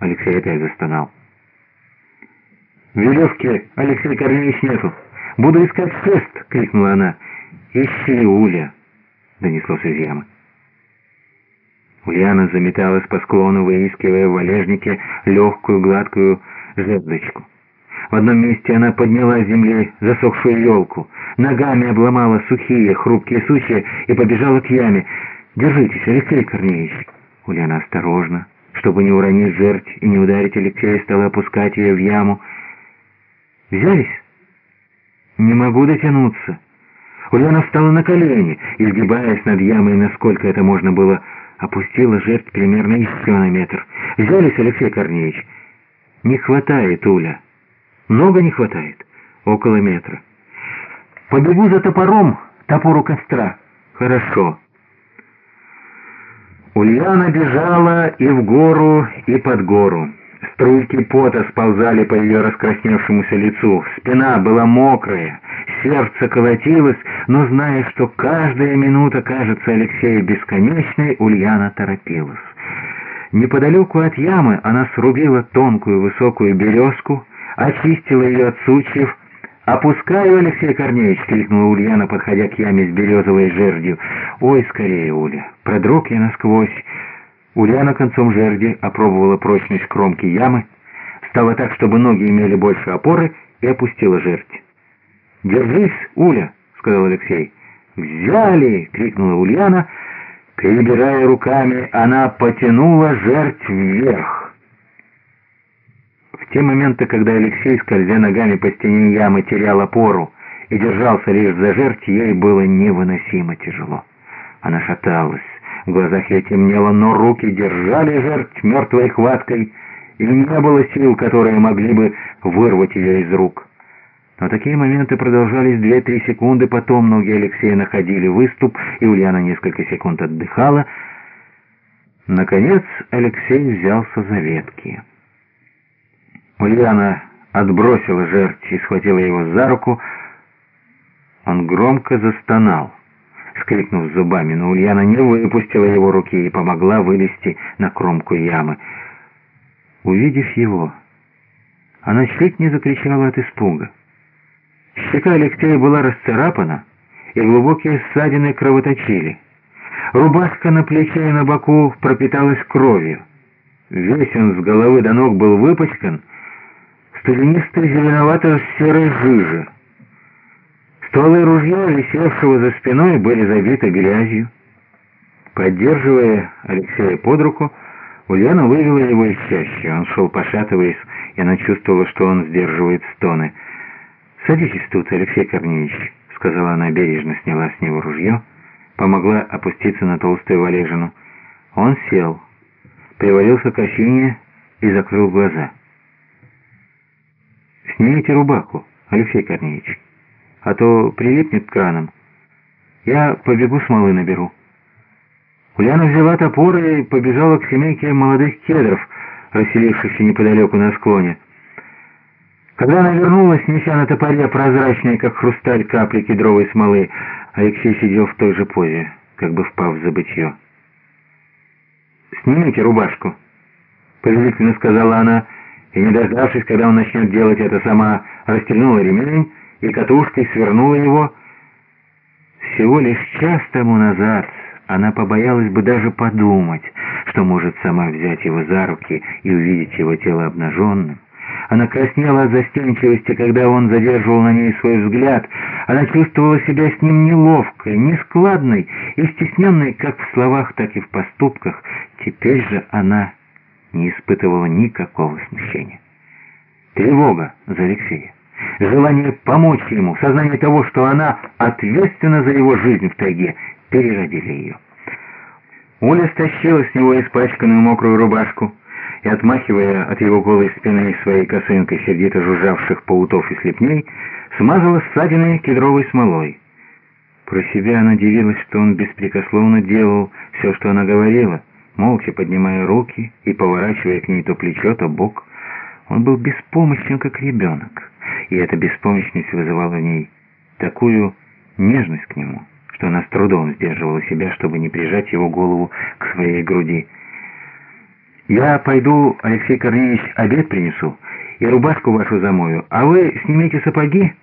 Алексей опять застонал. «Веревки, Алексей Корнеевич, нету! Буду искать шест!» — крикнула она. «Ищи, Уля!» — донеслось из ямы. Ульяна заметалась по склону, выискивая в валежнике легкую гладкую жердочку. В одном месте она подняла с земли засохшую елку, ногами обломала сухие, хрупкие сучья и побежала к яме. «Держитесь, Алексей Корнеевич!» Ульяна осторожно, чтобы не уронить жертв и не ударить Алексея, стала опускать ее в яму. «Взялись?» «Не могу дотянуться». Ульяна встала на колени, изгибаясь над ямой, насколько это можно было, опустила жертв примерно еще на метр. «Взялись, Алексей Корнеевич?» «Не хватает, Уля». «Много не хватает?» «Около метра». «Побегу за топором, топор у костра». «Хорошо». Ульяна бежала и в гору, и под гору. Струйки пота сползали по ее раскрасневшемуся лицу. Спина была мокрая, сердце колотилось, но, зная, что каждая минута кажется Алексею бесконечной, Ульяна торопилась. Неподалеку от ямы она срубила тонкую высокую березку, очистила ее от сучьев, «Опускаю, Алексей Корнеевич!» — крикнула Ульяна, подходя к яме с березовой жердью. «Ой, скорее, Уля! Продрог я насквозь!» Ульяна концом жерди опробовала прочность кромки ямы, стала так, чтобы ноги имели больше опоры, и опустила жердь. «Держись, Уля!» — сказал Алексей. «Взяли!» — крикнула Ульяна. Перебирая руками, она потянула жердь вверх. Те моменты, когда Алексей, скользя ногами по стене ямы, терял опору и держался лишь за жертв, ей было невыносимо тяжело. Она шаталась, в глазах ей темнело, но руки держали жертв мертвой хваткой, и не было сил, которые могли бы вырвать ее из рук. Но такие моменты продолжались две-три секунды, потом ноги Алексея находили выступ, и Ульяна несколько секунд отдыхала. Наконец Алексей взялся за ветки. Ульяна отбросила жертв и схватила его за руку. Он громко застонал, скрикнув зубами, но Ульяна не выпустила его руки и помогла вылезти на кромку ямы. Увидев его, она чуть не закричала от испуга. Щека Алексея была расцарапана, и глубокие ссадины кровоточили. Рубашка на плече и на боку пропиталась кровью. Весь он с головы до ног был выпачкан, студенистой зеленовато-серой жижи. Стволы ружья, висевшего за спиной, были забиты грязью. Поддерживая Алексея под руку, Ульяна вывела его из чащи. Он шел пошатываясь, и она чувствовала, что он сдерживает стоны. «Садитесь тут, Алексей Корнеевич», — сказала она, бережно сняла с него ружье, помогла опуститься на толстую валежину. Он сел, привалился к осине и закрыл глаза. Снимите рубаху, Алексей Корнеевич, а то прилипнет к краном. Я побегу смолы наберу». Ульяна взяла топор и побежала к семейке молодых кедров, расселившихся неподалеку на склоне. Когда она вернулась, неся на топоре прозрачные, как хрусталь, капли кедровой смолы, Алексей сидел в той же позе, как бы впав в забытье. «Снимите рубашку», — повелительно сказала она, — и, не дождавшись, когда он начнет делать это сама, расстегнула ремень и катушкой свернула его. Всего лишь час тому назад она побоялась бы даже подумать, что может сама взять его за руки и увидеть его тело обнаженным. Она краснела от застенчивости, когда он задерживал на ней свой взгляд. Она чувствовала себя с ним неловкой, нескладной и стесненной как в словах, так и в поступках. Теперь же она не испытывала никакого смущения. Тревога за Алексея, желание помочь ему, сознание того, что она ответственна за его жизнь в тайге, переродили ее. Оля стащила с него испачканную мокрую рубашку и, отмахивая от его голой спины своей косынкой сердито жужжавших паутов и слепней, смазала ссадины кедровой смолой. Про себя она дивилась, что он беспрекословно делал все, что она говорила, молча поднимая руки и поворачивая к ней то плечо, то бок. Он был беспомощен, как ребенок, и эта беспомощность вызывала в ней такую нежность к нему, что она с трудом сдерживала себя, чтобы не прижать его голову к своей груди. Я пойду, Алексей Корнеевич, обед принесу и рубашку вашу замою, а вы снимите сапоги,